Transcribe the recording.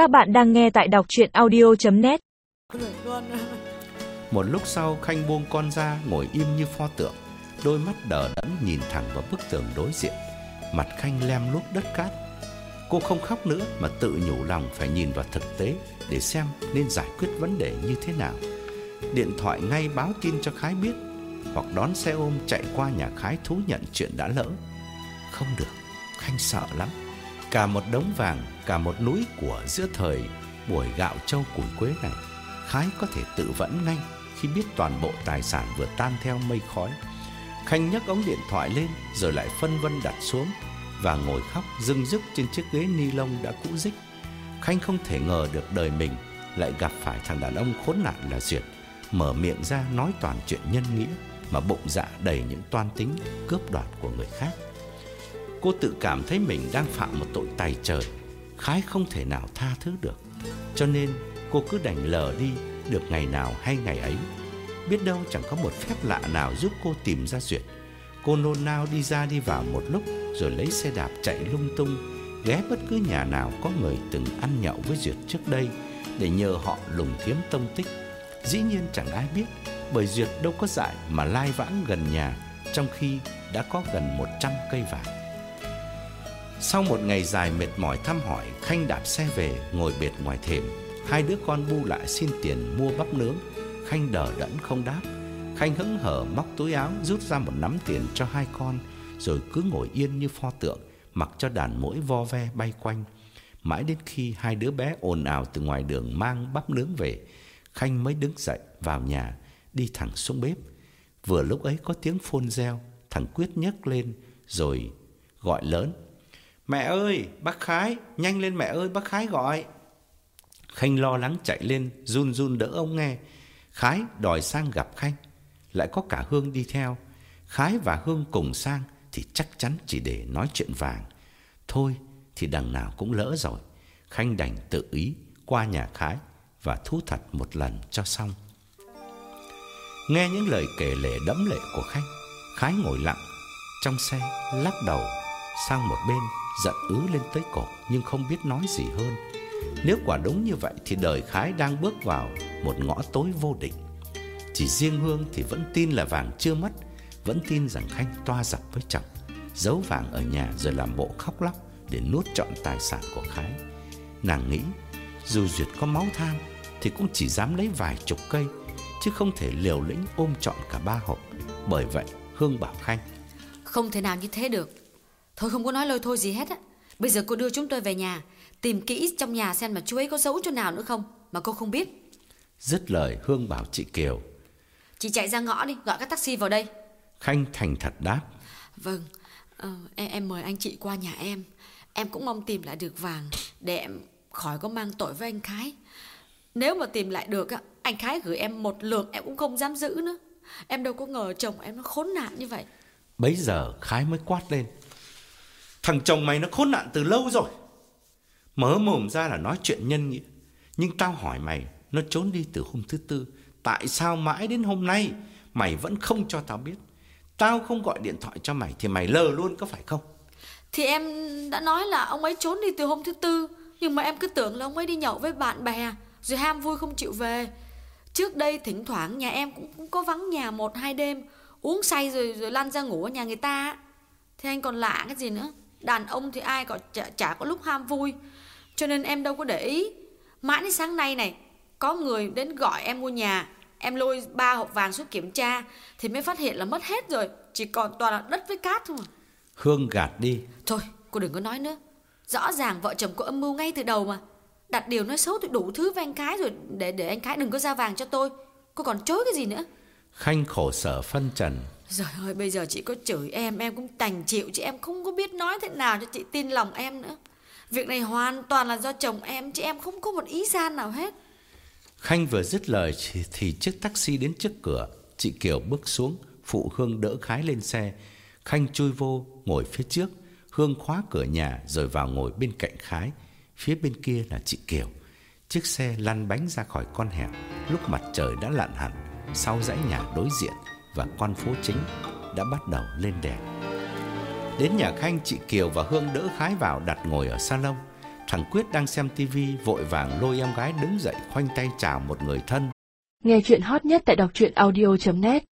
Các bạn đang nghe tại đọc chuyện audio.net Một lúc sau Khanh buông con ra ngồi im như pho tượng. Đôi mắt đờ đẫn nhìn thẳng vào bức tường đối diện. Mặt Khanh lem lúc đất cát. Cô không khóc nữa mà tự nhủ lòng phải nhìn vào thực tế Để xem nên giải quyết vấn đề như thế nào. Điện thoại ngay báo tin cho Khái biết Hoặc đón xe ôm chạy qua nhà Khái thú nhận chuyện đã lỡ. Không được, Khanh sợ lắm. Cả một đống vàng, cả một núi của giữa thời buổi gạo châu củi quế này Khái có thể tự vẫn ngay khi biết toàn bộ tài sản vừa tan theo mây khói. Khanh nhấc ống điện thoại lên rồi lại phân vân đặt xuống và ngồi khóc rưng rức trên chiếc ghế ni lông đã cũ rích. Khanh không thể ngờ được đời mình lại gặp phải thằng đàn ông khốn nạn là Duyệt, mở miệng ra nói toàn chuyện nhân nghĩa mà bụng dạ đầy những toan tính cướp đoạt của người khác. Cô tự cảm thấy mình đang phạm một tội tài trời, Khái không thể nào tha thứ được. Cho nên cô cứ đành lờ đi được ngày nào hay ngày ấy. Biết đâu chẳng có một phép lạ nào giúp cô tìm ra Duyệt. Cô nôn nao đi ra đi vào một lúc rồi lấy xe đạp chạy lung tung, ghé bất cứ nhà nào có người từng ăn nhậu với Duyệt trước đây để nhờ họ lùng kiếm tông tích. Dĩ nhiên chẳng ai biết, bởi Duyệt đâu có dại mà lai vãng gần nhà, trong khi đã có gần 100 cây vàng. Sau một ngày dài mệt mỏi thăm hỏi, Khanh đạp xe về, ngồi biệt ngoài thềm. Hai đứa con bu lại xin tiền mua bắp nướng. Khanh đờ đẫn không đáp. Khanh hững hở móc túi áo, rút ra một nắm tiền cho hai con, rồi cứ ngồi yên như pho tượng, mặc cho đàn mũi vo ve bay quanh. Mãi đến khi hai đứa bé ồn ào từ ngoài đường mang bắp nướng về, Khanh mới đứng dậy vào nhà, đi thẳng xuống bếp. Vừa lúc ấy có tiếng phôn reo, thằng Quyết nhấc lên rồi gọi lớn. Mẹ ơi, bác Khái, nhanh lên mẹ ơi, bác Khái gọi. Khanh lo lắng chạy lên, run run đỡ ông nghe. Khái đòi sang gặp Khanh, lại có cả Hương đi theo. Khái và Hương cùng sang thì chắc chắn chỉ để nói chuyện vàng. Thôi thì đằng nào cũng lỡ rồi. Khanh đành tự ý qua nhà Khái và thú thật một lần cho xong. Nghe những lời kể lể đẫm lệ của Khanh, Khái ngồi lặng trong xe, lắc đầu sang một bên, giận ứ lên tới cổ nhưng không biết nói gì hơn. Nếu quả đúng như vậy thì đời Khái đang bước vào một ngõ tối vô định. Chỉ riêng Hương thì vẫn tin là vàng chưa mất, vẫn tin rằng Khanh toa giặc với chồng, giấu vàng ở nhà rồi làm bộ khóc lóc để nuốt trọn tài sản của Khái. Nàng nghĩ, dù Duyệt có máu tham thì cũng chỉ dám lấy vài chục cây, chứ không thể liều lĩnh ôm trọn cả ba hộp. Bởi vậy, Hương bảo Khanh, Không thể nào như thế được Thôi không có nói lời thôi gì hết á. Bây giờ cô đưa chúng tôi về nhà Tìm kỹ trong nhà xem mà chú ấy có giấu chỗ nào nữa không Mà cô không biết. Dứt lời Hương bảo chị Kiều. Chị chạy ra ngõ đi Gọi các taxi vào đây. Khanh thành thật đáp, Vâng ờ, em, em mời anh chị qua nhà em. Em cũng mong tìm lại được vàng Để em khỏi có mang tội với anh Khái. Nếu mà tìm lại được á Anh Khái gửi em một lượng em cũng không dám giữ nữa. Em đâu có ngờ chồng em nó khốn nạn như vậy. Bấy giờ Khái mới quát lên. Thằng chồng mày nó khốn nạn từ lâu rồi. Mở mồm ra là nói chuyện nhân nghĩa. Nhưng tao hỏi mày, nó trốn đi từ hôm thứ tư. Tại sao mãi đến hôm nay mày vẫn không cho tao biết? Tao không gọi điện thoại cho mày thì mày lờ luôn có phải không? Thì em đã nói là ông ấy trốn đi từ hôm thứ tư Nhưng mà em cứ tưởng là ông ấy đi nhậu với bạn bè Rồi ham vui không chịu về Trước đây thỉnh thoảng nhà em cũng, cũng có vắng nhà một hai đêm Uống say rồi rồi lăn ra ngủ ở nhà người ta Thế anh còn lạ cái gì nữa Đàn ông thì ai có chả, chả có lúc ham vui. Cho nên em đâu có để ý. Mãi đến sáng nay này Có người đến gọi em mua nhà. Em lôi ba hộp vàng xuống kiểm tra Thì mới phát hiện là mất hết rồi. Chỉ còn toàn là đất với cát thôi. Mà Hương gạt đi. Thôi cô đừng có nói nữa. Rõ ràng vợ chồng có âm mưu ngay từ đầu mà. Đặt điều nói xấu thì đủ thứ với anh Khái rồi. Để để anh Khái đừng có ra vàng cho tôi. Cô còn chối cái gì nữa Khanh khổ sở phân trần. Rồi ơi bây giờ chị có chửi em Em cũng đành chịu Chị em không có biết nói thế nào cho chị tin lòng em nữa Việc này hoàn toàn là do chồng em Chị em không có một ý gian nào hết Khanh vừa dứt lời thì, thì chiếc taxi đến trước cửa. Chị Kiều bước xuống, phụ Hương đỡ Khái lên xe. Khanh chui vô, ngồi phía trước. Hương khóa cửa nhà rồi vào ngồi bên cạnh Khái. Phía bên kia là chị Kiều. Chiếc xe lăn bánh ra khỏi con hẻm lúc mặt trời đã lặn hẳn sau dãy nhà đối diện và con phố chính đã bắt đầu lên đèn. Đến nhà Khanh, chị Kiều và Hương đỡ Khái vào đặt ngồi ở salon. Thằng Quyết đang xem tivi vội vàng lôi em gái đứng dậy khoanh tay chào một người thân. Nghe chuyện hot nhất tại đọc truyện audio.net